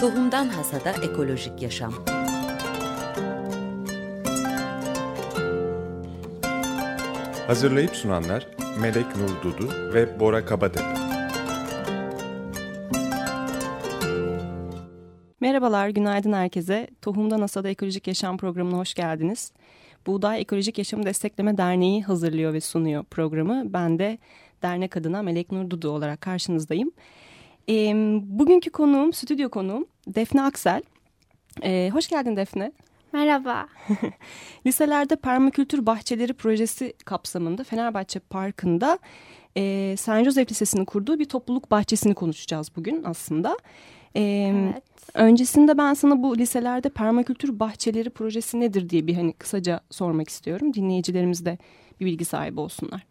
Tohumdan Hasada Ekolojik Yaşam Hazırlayıp sunanlar Melek Nur Dudu ve Bora Kabatepe. Merhabalar, günaydın herkese. Tohumdan Hasada Ekolojik Yaşam programına hoş geldiniz. Buğday Ekolojik Yaşam Destekleme Derneği hazırlıyor ve sunuyor programı. Ben de dernek adına Melek Nur Dudu olarak karşınızdayım. E, bugünkü konuğum, stüdyo konuğum Defne Aksel. E, hoş geldin Defne. Merhaba. Liselerde permakültür bahçeleri projesi kapsamında Fenerbahçe Parkı'nda e, San Josef Lisesi'nin kurduğu bir topluluk bahçesini konuşacağız bugün aslında. E, evet. Öncesinde ben sana bu liselerde permakültür bahçeleri projesi nedir diye bir hani kısaca sormak istiyorum. Dinleyicilerimiz de bir bilgi sahibi olsunlar.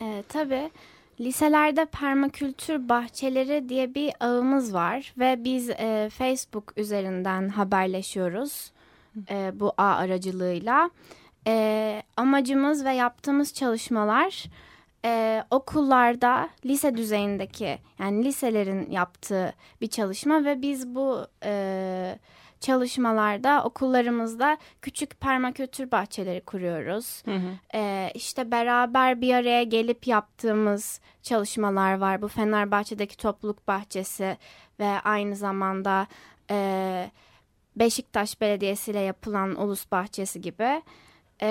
E, tabii. Liselerde permakültür bahçeleri diye bir ağımız var ve biz e, Facebook üzerinden haberleşiyoruz e, bu ağ aracılığıyla. E, amacımız ve yaptığımız çalışmalar e, okullarda lise düzeyindeki yani liselerin yaptığı bir çalışma ve biz bu e, çalışmalarda okullarımızda küçük permakültür bahçeleri kuruyoruz. Hı hı. Ee, işte beraber bir araya gelip yaptığımız çalışmalar var. Bu Fenerbahçe'deki topluluk bahçesi ve aynı zamanda e, Beşiktaş Belediyesi ile yapılan ulus bahçesi gibi. E,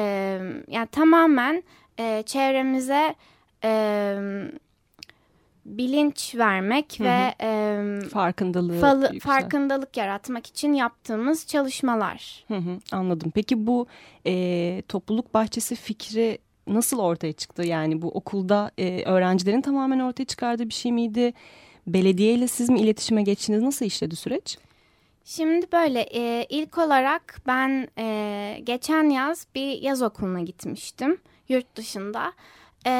yani tamamen e, çevremize e, bilinç vermek hı hı. ve e, farkındalığı falı, farkındalık yaratmak için yaptığımız çalışmalar. Hı hı, anladım. Peki bu e, topluluk bahçesi fikri nasıl ortaya çıktı? Yani bu okulda e, öğrencilerin tamamen ortaya çıkardığı bir şey miydi? Belediye ile siz mi iletişime geçtiniz? Nasıl işledi süreç? Şimdi böyle e, ilk olarak ben e, geçen yaz bir yaz okuluna gitmiştim yurt dışında. E,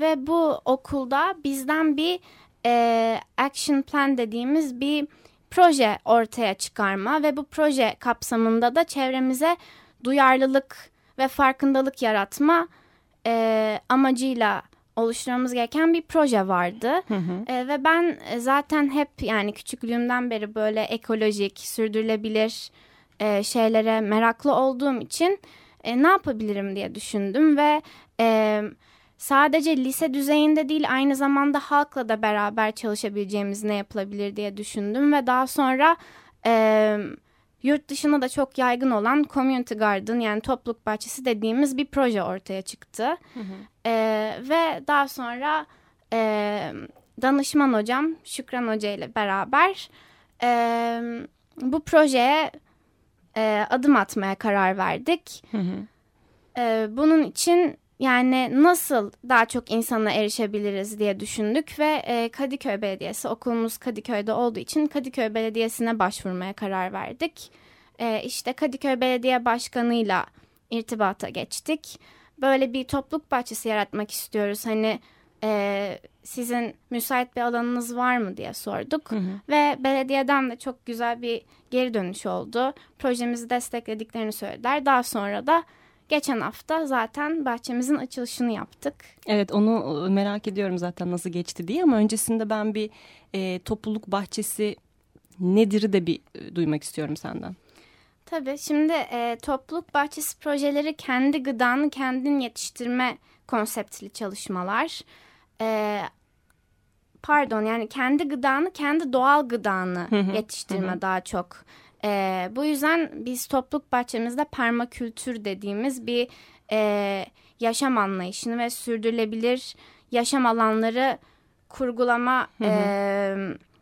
ve bu okulda bizden bir e, action plan dediğimiz bir proje ortaya çıkarma ve bu proje kapsamında da çevremize duyarlılık ve farkındalık yaratma e, amacıyla oluşturmamız gereken bir proje vardı. Hı hı. E, ve ben zaten hep yani küçüklüğümden beri böyle ekolojik, sürdürülebilir e, şeylere meraklı olduğum için e, ne yapabilirim diye düşündüm ve e, sadece lise düzeyinde değil aynı zamanda halkla da beraber çalışabileceğimiz ne yapılabilir diye düşündüm ve daha sonra e, yurt dışında da çok yaygın olan community garden yani topluluk bahçesi dediğimiz bir proje ortaya çıktı. Hı hı. E, ve daha sonra e, danışman hocam Şükran Hoca ile beraber e, bu projeye e, adım atmaya karar verdik. Hı hı. E, bunun için yani nasıl daha çok insana erişebiliriz diye düşündük ve e, Kadıköy Belediyesi okulumuz Kadıköy'de olduğu için Kadıköy Belediyesi'ne başvurmaya karar verdik. E, işte Kadıköy Belediye Başkanı'yla irtibata geçtik. Böyle bir topluluk bahçesi yaratmak istiyoruz. Hani e, sizin müsait bir alanınız var mı diye sorduk. Hı hı. Ve belediyeden de çok güzel bir geri dönüş oldu. Projemizi desteklediklerini söylediler. Daha sonra da Geçen hafta zaten bahçemizin açılışını yaptık. Evet onu merak ediyorum zaten nasıl geçti diye ama öncesinde ben bir e, topluluk bahçesi nedir de bir e, duymak istiyorum senden. Tabii şimdi e, topluluk bahçesi projeleri kendi gıdanı kendin yetiştirme konseptli çalışmalar. E, pardon yani kendi gıdanı kendi doğal gıdanı yetiştirme daha çok e, bu yüzden biz topluluk bahçemizde permakültür dediğimiz bir e, yaşam anlayışını ve sürdürülebilir yaşam alanları kurgulama hı hı. E,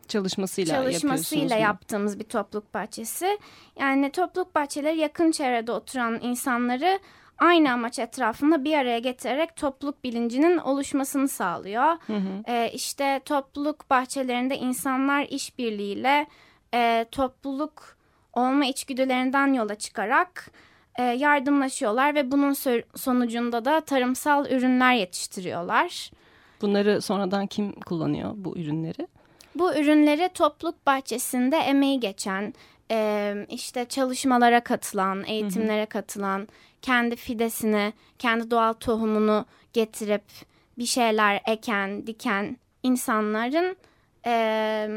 çalışmasıyla, çalışmasıyla yaptığımız bir topluluk bahçesi. Yani topluluk bahçeleri yakın çevrede oturan insanları aynı amaç etrafında bir araya getirerek topluluk bilincinin oluşmasını sağlıyor. Hı hı. E, işte topluluk bahçelerinde insanlar işbirliğiyle e, topluluk olma içgüdülerinden yola çıkarak e, yardımlaşıyorlar ve bunun sonucunda da tarımsal ürünler yetiştiriyorlar. Bunları sonradan kim kullanıyor bu ürünleri? Bu ürünleri topluluk bahçesinde emeği geçen, e, işte çalışmalara katılan, eğitimlere hı hı. katılan, kendi fidesini, kendi doğal tohumunu getirip bir şeyler eken, diken insanların e,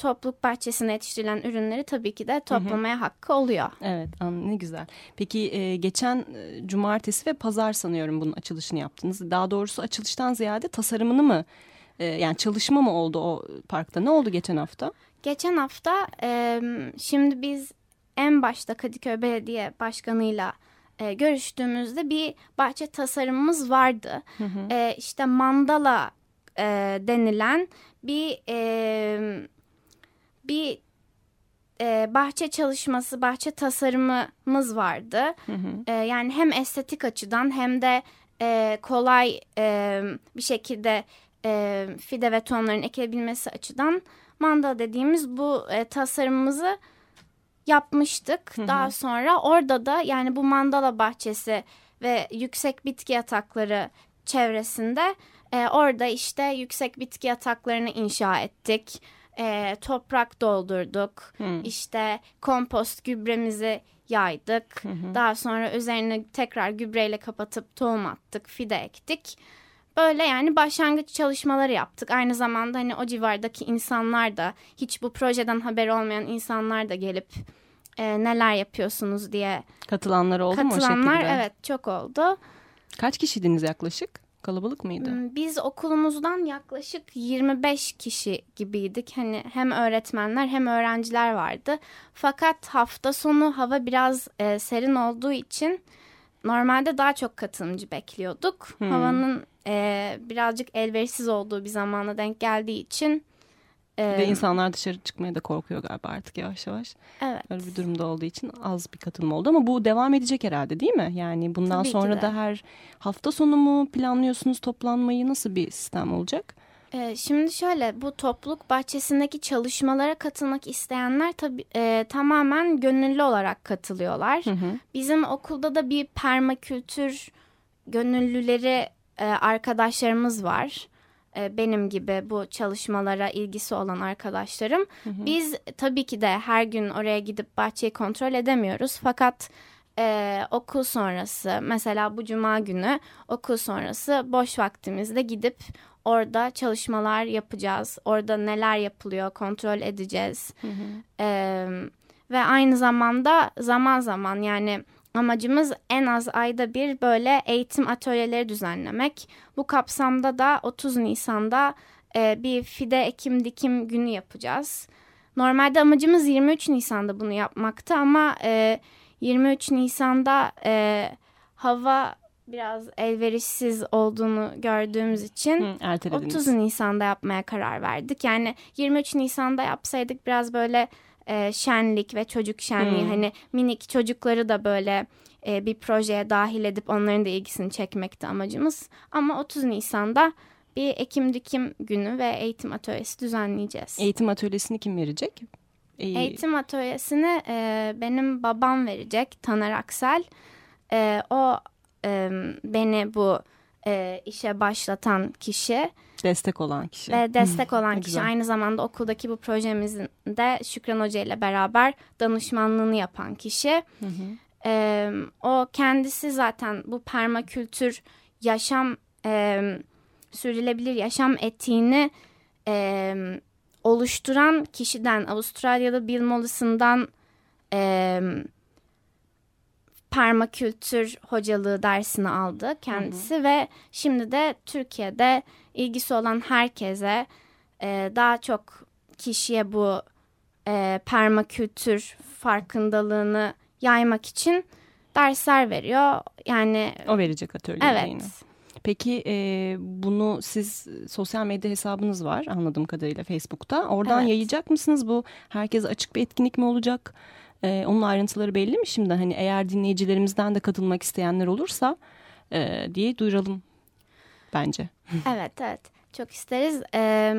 topluluk bahçesine yetiştirilen ürünleri tabii ki de toplamaya hı hı. hakkı oluyor. Evet ne güzel. Peki e, geçen e, cumartesi ve pazar sanıyorum bunun açılışını yaptınız. Daha doğrusu açılıştan ziyade tasarımını mı e, yani çalışma mı oldu o parkta? Ne oldu geçen hafta? Geçen hafta e, şimdi biz en başta Kadıköy Belediye Başkanı'yla e, görüştüğümüzde bir bahçe tasarımımız vardı. Hı hı. E, işte mandala e, denilen bir e, bir e, bahçe çalışması, bahçe tasarımımız vardı. Hı hı. E, yani hem estetik açıdan hem de e, kolay e, bir şekilde e, fide ve tohumların ekebilmesi açıdan mandala dediğimiz bu e, tasarımımızı yapmıştık. Hı hı. Daha sonra orada da yani bu mandala bahçesi ve yüksek bitki yatakları çevresinde e, orada işte yüksek bitki yataklarını inşa ettik. E, toprak doldurduk. Hı. İşte kompost gübremizi yaydık. Hı hı. Daha sonra üzerine tekrar gübreyle kapatıp tohum attık, fide ektik. Böyle yani başlangıç çalışmaları yaptık. Aynı zamanda hani o civardaki insanlar da hiç bu projeden haberi olmayan insanlar da gelip e, neler yapıyorsunuz diye. Katılanlar oldu Katılanlar, mu o şekilde? evet çok oldu. Kaç kişiydiniz yaklaşık? Kalabalık mıydı? Hmm, biz okulumuzdan yaklaşık 25 kişi gibiydik. Hani hem öğretmenler hem öğrenciler vardı. Fakat hafta sonu hava biraz e, serin olduğu için normalde daha çok katılımcı bekliyorduk. Hmm. Havanın e, birazcık elverişsiz olduğu bir zamana denk geldiği için ee, Ve insanlar dışarı çıkmaya da korkuyor galiba artık yavaş yavaş. Evet. Böyle bir durumda olduğu için az bir katılım oldu ama bu devam edecek herhalde değil mi? Yani bundan Tabii sonra da her hafta sonu mu planlıyorsunuz toplanmayı nasıl bir sistem olacak? Ee, şimdi şöyle bu topluluk bahçesindeki çalışmalara katılmak isteyenler tabii e, tamamen gönüllü olarak katılıyorlar. Hı hı. Bizim okulda da bir permakültür gönüllüleri e, arkadaşlarımız var. E, benim gibi bu çalışmalara ilgisi olan arkadaşlarım. Hı hı. Biz tabii ki de her gün oraya gidip bahçeyi kontrol edemiyoruz. Fakat e, okul sonrası mesela bu cuma günü okul sonrası boş vaktimizde gidip orada çalışmalar yapacağız. Orada neler yapılıyor kontrol edeceğiz. Hı hı. E, ve aynı zamanda zaman zaman yani Amacımız en az ayda bir böyle eğitim atölyeleri düzenlemek. Bu kapsamda da 30 Nisan'da e, bir fide ekim dikim günü yapacağız. Normalde amacımız 23 Nisan'da bunu yapmaktı ama e, 23 Nisan'da e, hava biraz elverişsiz olduğunu gördüğümüz için Hı, 30 Nisan'da yapmaya karar verdik. Yani 23 Nisan'da yapsaydık biraz böyle e, şenlik ve çocuk şenliği hmm. hani minik çocukları da böyle e, bir projeye dahil edip onların da ilgisini çekmekti amacımız. Ama 30 Nisan'da bir ekim dikim günü ve eğitim atölyesi düzenleyeceğiz. Eğitim atölyesini kim verecek? Ee... Eğitim atölyesini e, benim babam verecek Taner Aksel. E, o e, beni bu e, işe başlatan kişi. Destek olan kişi. Ve destek olan kişi. Güzel. Aynı zamanda okuldaki bu projemizin de Şükran Hoca ile beraber danışmanlığını yapan kişi. Hı hı. E, o kendisi zaten bu permakültür yaşam e, sürdürülebilir yaşam etiğini e, oluşturan kişiden Avustralya'da Bill Mollison'dan e, permakültür hocalığı dersini aldı kendisi hı hı. ve şimdi de Türkiye'de ilgisi olan herkese e, daha çok kişiye bu e, permakültür farkındalığını yaymak için dersler veriyor. Yani o verecek atölyede evet. yine. Peki e, bunu siz sosyal medya hesabınız var anladığım kadarıyla Facebook'ta. Oradan evet. yayacak mısınız bu? Herkese açık bir etkinlik mi olacak? E, onun ayrıntıları belli mi şimdi? Hani eğer dinleyicilerimizden de katılmak isteyenler olursa e, diye duyuralım bence. evet evet çok isteriz. Ee,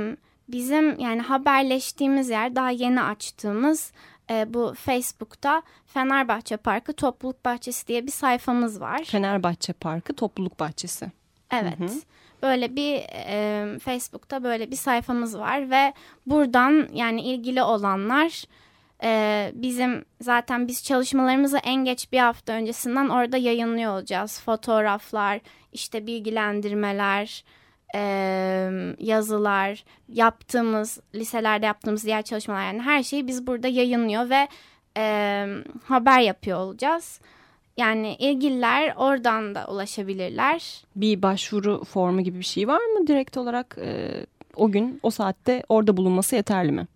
bizim yani haberleştiğimiz yer daha yeni açtığımız e, bu Facebook'ta Fenerbahçe Parkı Topluluk Bahçesi diye bir sayfamız var. Fenerbahçe Parkı Topluluk Bahçesi. Evet. Hı hı. Böyle bir e, Facebook'ta böyle bir sayfamız var ve buradan yani ilgili olanlar e, bizim zaten biz çalışmalarımızı en geç bir hafta öncesinden orada yayınlıyor olacağız. Fotoğraflar, işte bilgilendirmeler, e, yazılar, yaptığımız liselerde yaptığımız diğer çalışmalar yani her şeyi biz burada yayınlıyor ve e, haber yapıyor olacağız. Yani ilgililer oradan da ulaşabilirler. Bir başvuru formu gibi bir şey var mı direkt olarak e, o gün o saatte orada bulunması yeterli mi?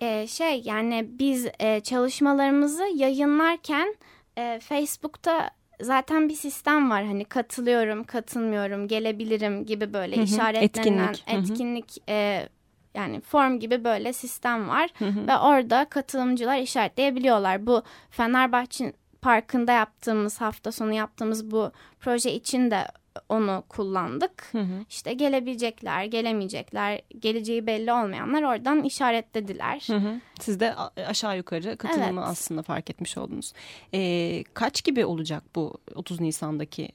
E, şey yani biz e, çalışmalarımızı yayınlarken e, Facebook'ta zaten bir sistem var. Hani katılıyorum, katılmıyorum, gelebilirim gibi böyle Hı hı, işaretlenen etkinlik. Hı hı. etkinlik e, yani form gibi böyle sistem var. Hı hı. Ve orada katılımcılar işaretleyebiliyorlar. Bu Fenerbahçe Parkı'nda yaptığımız hafta sonu yaptığımız bu proje için de onu kullandık. Hı hı. İşte gelebilecekler, gelemeyecekler, geleceği belli olmayanlar oradan işaretlediler. Hı hı. Siz de a- aşağı yukarı katılımı Evet. aslında fark etmiş oldunuz. E, kaç gibi olacak bu 30 Nisan'daki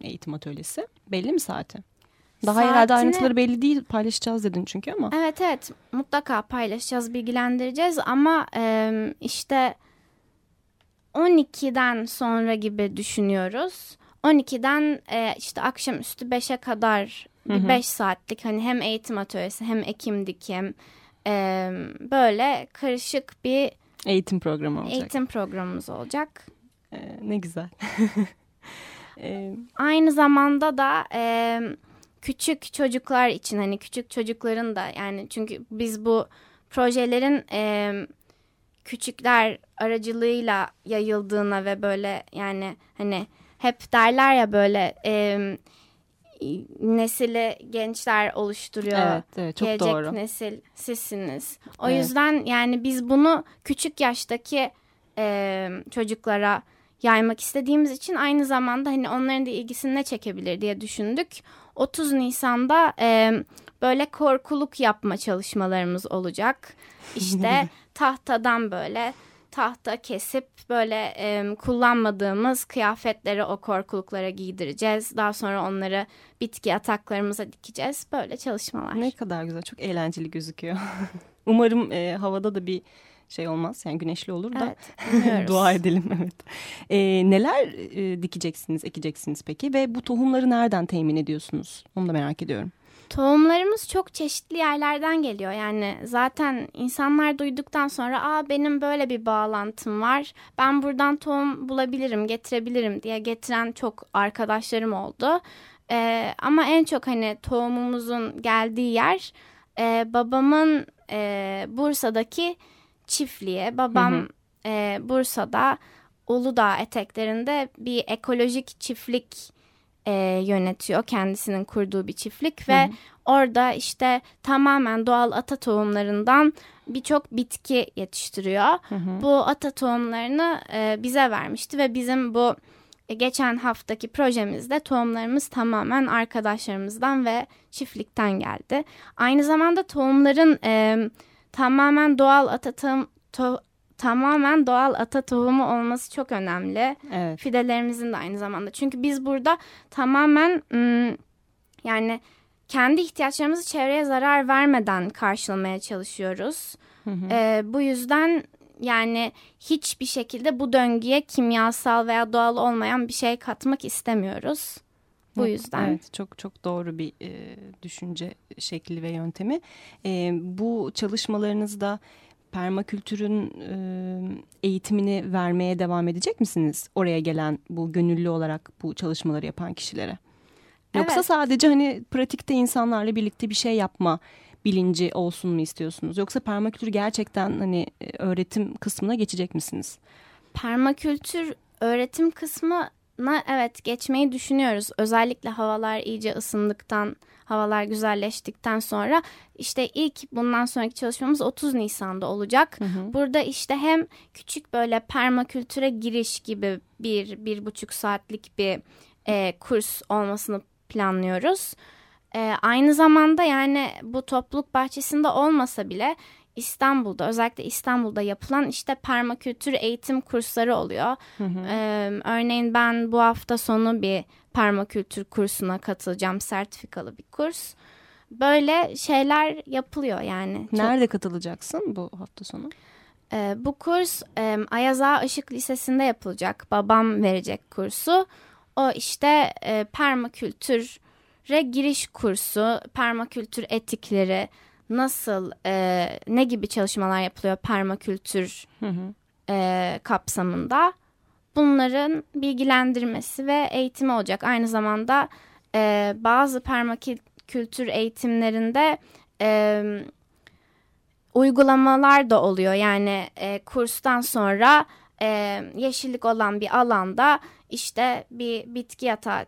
eğitim atölyesi? Belli mi saati? Daha herhalde Saatini- ayrıntıları belli değil paylaşacağız dedin çünkü ama. Evet evet mutlaka paylaşacağız, bilgilendireceğiz ama e, işte 12'den sonra gibi düşünüyoruz. 12'den e, işte akşamüstü 5'e kadar Hı hı. bir 5 saatlik hani hem eğitim atölyesi hem ekim dikim e, böyle karışık bir Eğitim programı olacak. eğitim programımız olacak. E, ne güzel. e, Aynı zamanda da e, küçük çocuklar için hani küçük çocukların da yani çünkü biz bu projelerin e, küçükler aracılığıyla yayıldığına ve böyle yani hani hep derler ya böyle e, nesili gençler oluşturuyor. evet, evet çok Gelecek doğru. nesil sizsiniz. O Evet. yüzden yani biz bunu küçük yaştaki e, çocuklara yaymak istediğimiz için aynı zamanda hani onların da ilgisini ne çekebilir diye düşündük. 30 Nisan'da e, böyle korkuluk yapma çalışmalarımız olacak. İşte tahtadan böyle tahta kesip böyle e, kullanmadığımız kıyafetleri o korkuluklara giydireceğiz. Daha sonra onları bitki ataklarımıza dikeceğiz. Böyle çalışmalar. Ne kadar güzel, çok eğlenceli gözüküyor. Umarım e, havada da bir şey olmaz, yani güneşli olur da Evet, dua edelim. Evet. E, neler e, dikeceksiniz, ekeceksiniz peki ve bu tohumları nereden temin ediyorsunuz? Onu da merak ediyorum. Tohumlarımız çok çeşitli yerlerden geliyor. Yani zaten insanlar duyduktan sonra Aa, benim böyle bir bağlantım var. Ben buradan tohum bulabilirim, getirebilirim diye getiren çok arkadaşlarım oldu. Ee, ama en çok hani tohumumuzun geldiği yer e, babamın e, Bursa'daki çiftliğe. Babam Hı hı. e, Bursa'da Uludağ eteklerinde bir ekolojik çiftlik e, yönetiyor. Kendisinin kurduğu bir çiftlik ve Hı orada işte tamamen doğal ata tohumlarından birçok bitki yetiştiriyor. Hı hı. Bu ata tohumlarını e, bize vermişti ve bizim bu e, geçen haftaki projemizde tohumlarımız tamamen arkadaşlarımızdan ve çiftlikten geldi. Aynı zamanda tohumların e, tamamen doğal ata to- tamamen doğal ata tohumu olması çok önemli Evet. fidelerimizin de aynı zamanda. Çünkü biz burada tamamen yani kendi ihtiyaçlarımızı çevreye zarar vermeden karşılamaya çalışıyoruz. Hı hı. Ee, bu yüzden yani hiçbir şekilde bu döngüye kimyasal veya doğal olmayan bir şey katmak istemiyoruz. Bu Evet, yüzden. Evet çok çok doğru bir e, düşünce şekli ve yöntemi. E, bu çalışmalarınızda permakültürün e, eğitimini vermeye devam edecek misiniz? Oraya gelen bu gönüllü olarak bu çalışmaları yapan kişilere. Yoksa Evet. sadece hani pratikte insanlarla birlikte bir şey yapma bilinci olsun mu istiyorsunuz? Yoksa permakültür gerçekten hani öğretim kısmına geçecek misiniz? Permakültür öğretim kısmına evet geçmeyi düşünüyoruz. Özellikle havalar iyice ısındıktan, havalar güzelleştikten sonra işte ilk bundan sonraki çalışmamız 30 Nisan'da olacak. Burada işte hem küçük böyle permakültüre giriş gibi bir, bir buçuk saatlik bir e, kurs olmasını planlıyoruz. E, aynı zamanda yani bu topluluk bahçesinde olmasa bile İstanbul'da özellikle İstanbul'da yapılan işte permakültür eğitim kursları oluyor. Ee, örneğin ben bu hafta sonu bir permakültür kursuna katılacağım sertifikalı bir kurs. Böyle şeyler yapılıyor yani. Çok- Nerede katılacaksın bu hafta sonu? Ee, bu kurs e, Ayaz Ağa Işık Lisesi'nde yapılacak. Babam verecek kursu. O işte e, permakültürü giriş kursu, permakültür etikleri, nasıl e, ne gibi çalışmalar yapılıyor permakültür Hı hı. e, kapsamında bunların bilgilendirmesi ve eğitimi olacak. Aynı zamanda e, bazı permakültür eğitimlerinde e, uygulamalar da oluyor. Yani e, kurstan sonra e, yeşillik olan bir alanda işte bir bitki yatağı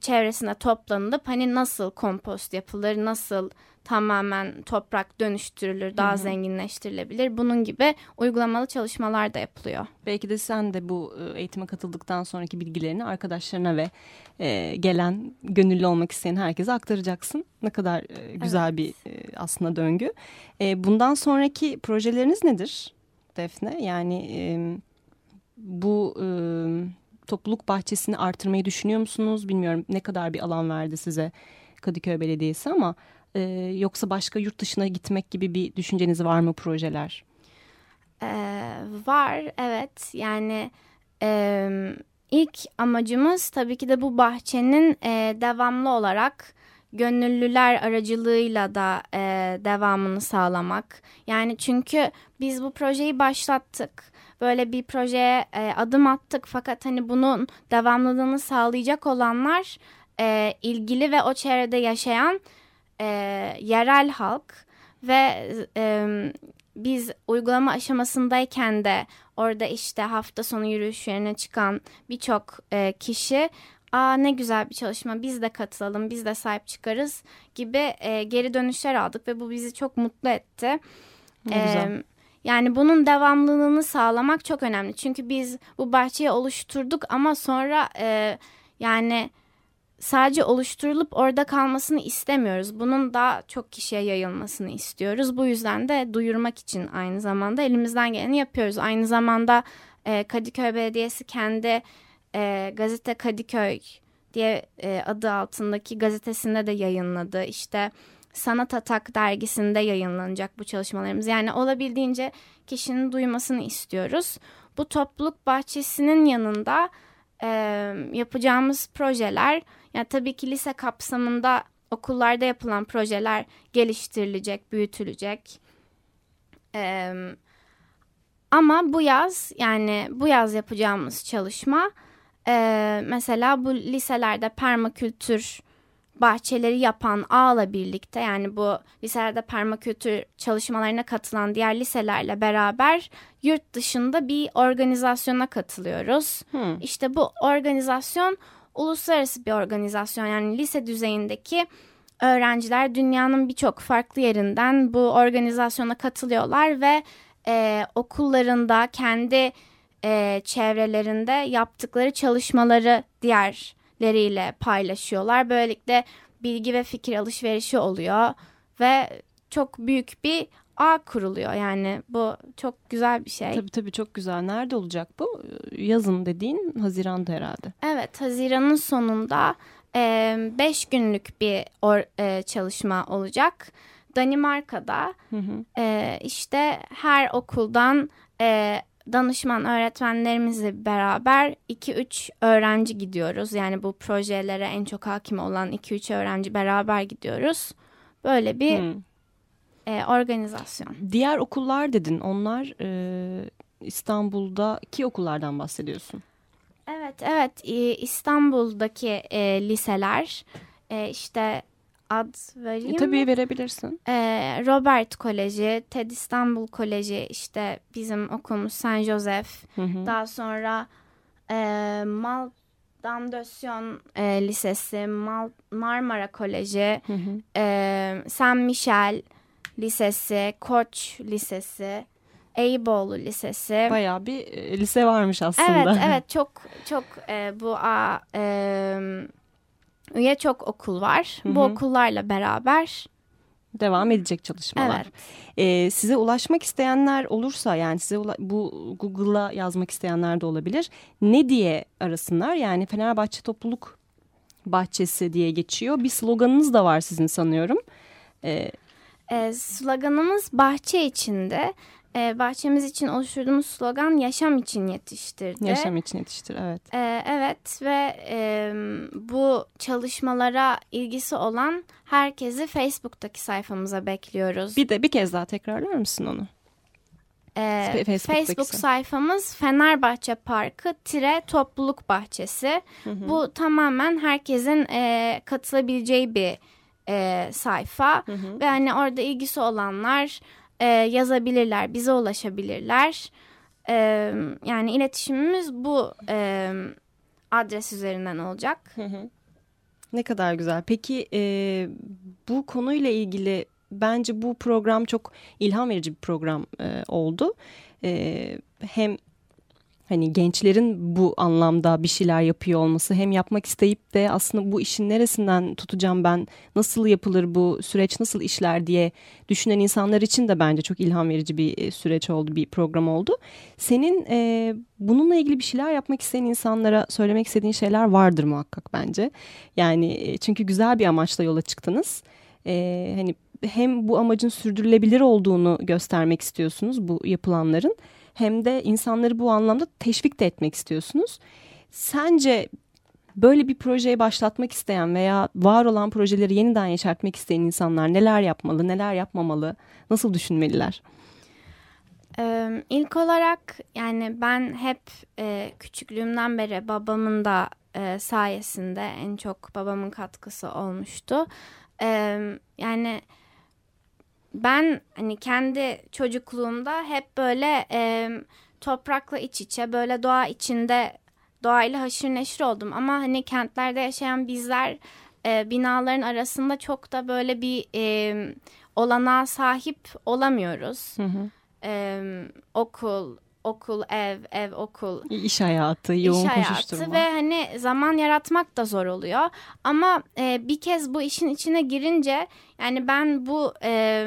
çevresine toplanılıp hani nasıl kompost yapılır, nasıl tamamen toprak dönüştürülür, daha hı hı. zenginleştirilebilir. Bunun gibi uygulamalı çalışmalar da yapılıyor. Belki de sen de bu e, eğitime katıldıktan sonraki bilgilerini arkadaşlarına ve e, gelen gönüllü olmak isteyen herkese aktaracaksın. Ne kadar e, güzel evet. bir e, aslında döngü. E, bundan sonraki projeleriniz nedir Defne? Yani e, bu e, topluluk bahçesini artırmayı düşünüyor musunuz? Bilmiyorum ne kadar bir alan verdi size Kadıköy Belediyesi ama e, yoksa başka yurt dışına gitmek gibi bir düşünceniz var mı projeler? Ee, var evet yani e, ilk amacımız tabii ki de bu bahçenin e, devamlı olarak gönüllüler aracılığıyla da e, devamını sağlamak. Yani çünkü biz bu projeyi başlattık. Böyle bir projeye e, adım attık fakat hani bunun devamlılığını sağlayacak olanlar e, ilgili ve o çevrede yaşayan e, yerel halk ve e, biz uygulama aşamasındayken de orada işte hafta sonu yürüyüşlerine çıkan birçok e, kişi aa ne güzel bir çalışma biz de katılalım biz de sahip çıkarız gibi e, geri dönüşler aldık ve bu bizi çok mutlu etti. E, yani bunun devamlılığını sağlamak çok önemli çünkü biz bu bahçeyi oluşturduk ama sonra e, yani sadece oluşturulup orada kalmasını istemiyoruz. Bunun daha çok kişiye yayılmasını istiyoruz. Bu yüzden de duyurmak için aynı zamanda elimizden geleni yapıyoruz. Aynı zamanda e, Kadıköy Belediyesi kendi e, gazete Kadıköy diye e, adı altındaki gazetesinde de yayınladı. İşte Sanat Atak dergisinde yayınlanacak bu çalışmalarımız. Yani olabildiğince kişinin duymasını istiyoruz. Bu topluluk bahçesinin yanında e, yapacağımız projeler yani tabii ki lise kapsamında okullarda yapılan projeler geliştirilecek, büyütülecek. Ee, ama bu yaz yani bu yaz yapacağımız çalışma e, mesela bu liselerde permakültür bahçeleri yapan ağla birlikte yani bu liselerde permakültür çalışmalarına katılan diğer liselerle beraber yurt dışında bir organizasyona katılıyoruz. Hmm. İşte bu organizasyon uluslararası bir organizasyon yani lise düzeyindeki öğrenciler dünyanın birçok farklı yerinden bu organizasyona katılıyorlar ve e, okullarında kendi e, çevrelerinde yaptıkları çalışmaları diğerleriyle paylaşıyorlar. Böylelikle bilgi ve fikir alışverişi oluyor ve çok büyük bir ağ kuruluyor yani bu çok güzel bir şey. Tabii tabii çok güzel. Nerede olacak bu? Yazın dediğin Haziran'da herhalde. Evet Haziran'ın sonunda 5 e, günlük bir or, e, çalışma olacak. Danimarka'da hı hı. E, işte her okuldan e, danışman öğretmenlerimizle beraber 2-3 öğrenci gidiyoruz. Yani bu projelere en çok hakim olan 2-3 öğrenci beraber gidiyoruz. Böyle bir... Hı e, organizasyon. Diğer okullar dedin. Onlar e, İstanbul'daki okullardan bahsediyorsun. Evet, evet. E, İstanbul'daki e, liseler e, işte ad vereyim e, Tabii verebilirsin. E, Robert Koleji, TED İstanbul Koleji, işte bizim okulumuz Saint Joseph. Hı hı. Daha sonra e, Mal Damdösyon e, Lisesi, Mal Marmara Koleji, hı hı. E, Saint Michel Lisesi, Koç Lisesi, Eyüboğlu Lisesi. Bayağı bir e, lise varmış aslında. Evet, evet çok çok e, bu a, e, üye çok okul var. Hı -hı. Bu okullarla beraber devam edecek çalışmalar. Evet. Ee, size ulaşmak isteyenler olursa yani size bu Google'a yazmak isteyenler de olabilir. Ne diye arasınlar? Yani Fenerbahçe Topluluk Bahçesi diye geçiyor. Bir sloganınız da var sizin sanıyorum. Ee, e, sloganımız bahçe içinde. E, bahçemiz için oluşturduğumuz slogan yaşam için yetiştirdi. Yaşam için yetiştir evet. E, evet ve e, bu çalışmalara ilgisi olan herkesi Facebook'taki sayfamıza bekliyoruz. Bir de bir kez daha tekrarlar mısın onu? Ee, Facebook sayfamız Fenerbahçe Parkı tire topluluk bahçesi. Hı hı. Bu tamamen herkesin e, katılabileceği bir e, sayfa hı hı. ve hani orada ilgisi olanlar e, yazabilirler, bize ulaşabilirler. E, yani iletişimimiz bu e, adres üzerinden olacak. Ne kadar güzel. Peki e, bu konuyla ilgili bence bu program çok ilham verici bir program e, oldu. E, hem hani gençlerin bu anlamda bir şeyler yapıyor olması hem yapmak isteyip de aslında bu işin neresinden tutacağım ben nasıl yapılır bu süreç nasıl işler diye düşünen insanlar için de bence çok ilham verici bir e, süreç oldu bir program oldu. Senin e, bununla ilgili bir şeyler yapmak isteyen insanlara söylemek istediğin şeyler vardır muhakkak bence. Yani e, çünkü güzel bir amaçla yola çıktınız. E, hani hem bu amacın sürdürülebilir olduğunu göstermek istiyorsunuz bu yapılanların hem de insanları bu anlamda teşvik de etmek istiyorsunuz. Sence böyle bir projeye başlatmak isteyen veya var olan projeleri yeniden yeşertmek isteyen insanlar neler yapmalı, neler yapmamalı, nasıl düşünmeliler? Ee, ilk olarak yani ben hep e, küçüklüğümden beri babamın da e, sayesinde en çok babamın katkısı olmuştu. E, yani ben hani kendi çocukluğumda hep böyle e, toprakla iç içe böyle doğa içinde doğayla haşır neşir oldum. Ama hani kentlerde yaşayan bizler e, binaların arasında çok da böyle bir e, olanağa sahip olamıyoruz. Hı hı. E, okul, okul, ev, ev, okul. İş hayatı, yoğun iş hayatı koşuşturma. Ve hani zaman yaratmak da zor oluyor. Ama e, bir kez bu işin içine girince yani ben bu... E,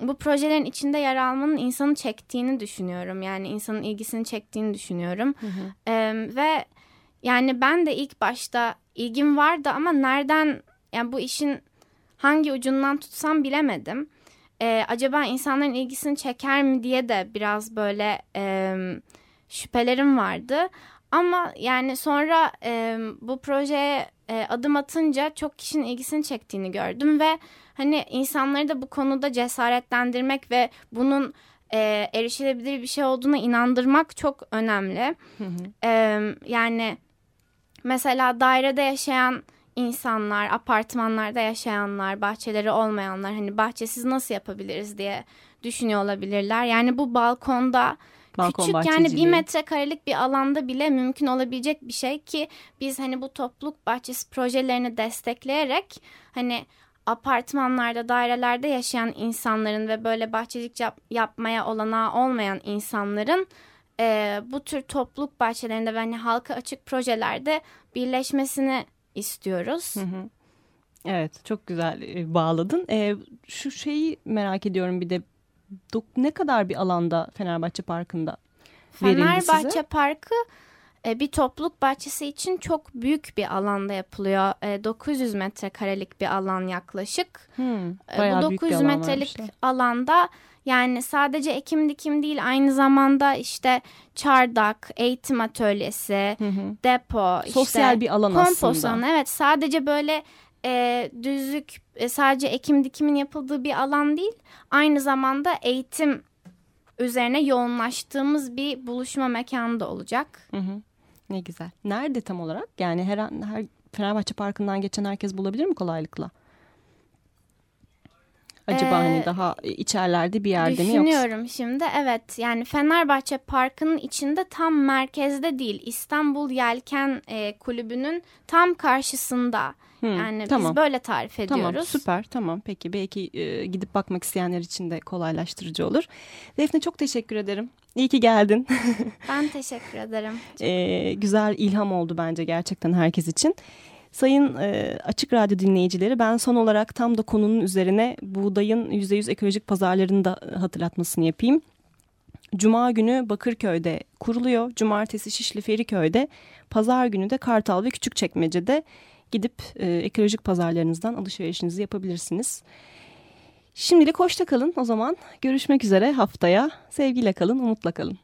bu projelerin içinde yer almanın insanı çektiğini düşünüyorum. Yani insanın ilgisini çektiğini düşünüyorum. Hı hı. Ee, ve yani ben de ilk başta ilgim vardı ama nereden yani bu işin hangi ucundan tutsam bilemedim. Ee, acaba insanların ilgisini çeker mi diye de biraz böyle e, şüphelerim vardı. Ama yani sonra e, bu projeye e, adım atınca çok kişinin ilgisini çektiğini gördüm ve hani insanları da bu konuda cesaretlendirmek ve bunun e, erişilebilir bir şey olduğuna inandırmak çok önemli. E, yani mesela dairede yaşayan insanlar, apartmanlarda yaşayanlar, bahçeleri olmayanlar hani bahçesiz nasıl yapabiliriz diye düşünüyor olabilirler. Yani bu balkonda Balkon küçük yani bir metrekarelik bir alanda bile mümkün olabilecek bir şey ki biz hani bu topluluk bahçesi projelerini destekleyerek hani apartmanlarda, dairelerde yaşayan insanların ve böyle bahçecilik yap yapmaya olanağı olmayan insanların e, bu tür topluluk bahçelerinde ve hani halka açık projelerde birleşmesini istiyoruz. Hı hı. Evet çok güzel e, bağladın. E, şu şeyi merak ediyorum bir de ne kadar bir alanda Fenerbahçe Parkı'nda verildi size? Fenerbahçe Parkı e, bir topluluk bahçesi için çok büyük bir alanda yapılıyor. 900 e, metrekarelik bir alan yaklaşık. Hmm, bu 900 metrelik alanda yani sadece ekim dikim değil aynı zamanda işte çardak, eğitim atölyesi, hı hı. depo, sosyal işte, bir alan aslında. Evet sadece böyle e, düzlük e, sadece ekim dikimin yapıldığı bir alan değil. Aynı zamanda eğitim üzerine yoğunlaştığımız bir buluşma mekanı da olacak. Hı hı. Ne güzel. Nerede tam olarak? Yani her, her Fenerbahçe Parkı'ndan geçen herkes bulabilir mi kolaylıkla? Acaba hani ee, hani daha içerlerde bir yerde mi yoksa? Düşünüyorum şimdi. Evet yani Fenerbahçe Parkı'nın içinde tam merkezde değil. İstanbul Yelken e, Kulübü'nün tam karşısında. Hmm, yani tamam. biz böyle tarif ediyoruz. Tamam süper tamam peki belki e, gidip bakmak isteyenler için de kolaylaştırıcı olur. Defne çok teşekkür ederim. İyi ki geldin. ben teşekkür ederim. e, güzel ilham oldu bence gerçekten herkes için. Sayın e, Açık Radyo dinleyicileri ben son olarak tam da konunun üzerine buğdayın %100 ekolojik pazarlarını da hatırlatmasını yapayım. Cuma günü Bakırköy'de kuruluyor. Cumartesi Şişli Feriköy'de, pazar günü de Kartal ve Küçükçekmece'de gidip e, ekolojik pazarlarınızdan alışverişinizi yapabilirsiniz. Şimdilik hoşça kalın o zaman. Görüşmek üzere haftaya. Sevgiyle kalın, umutla kalın.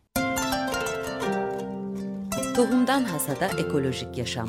Tohumdan Hasada Ekolojik Yaşam